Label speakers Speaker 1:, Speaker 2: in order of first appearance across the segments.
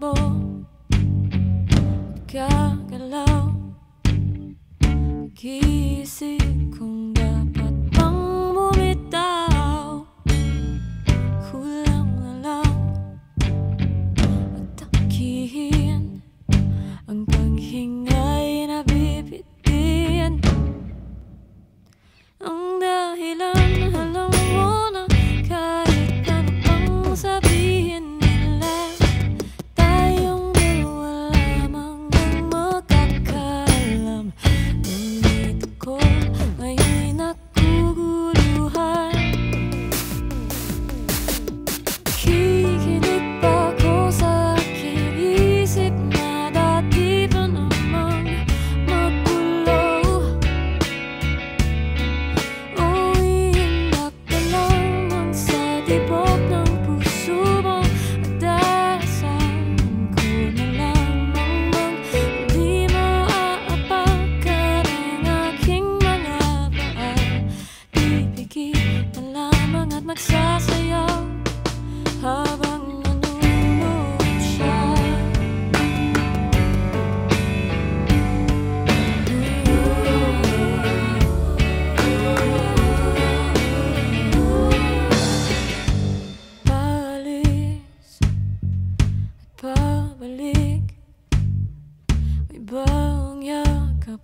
Speaker 1: beau, car que là, qui ici.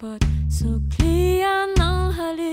Speaker 1: but so clear and unholy.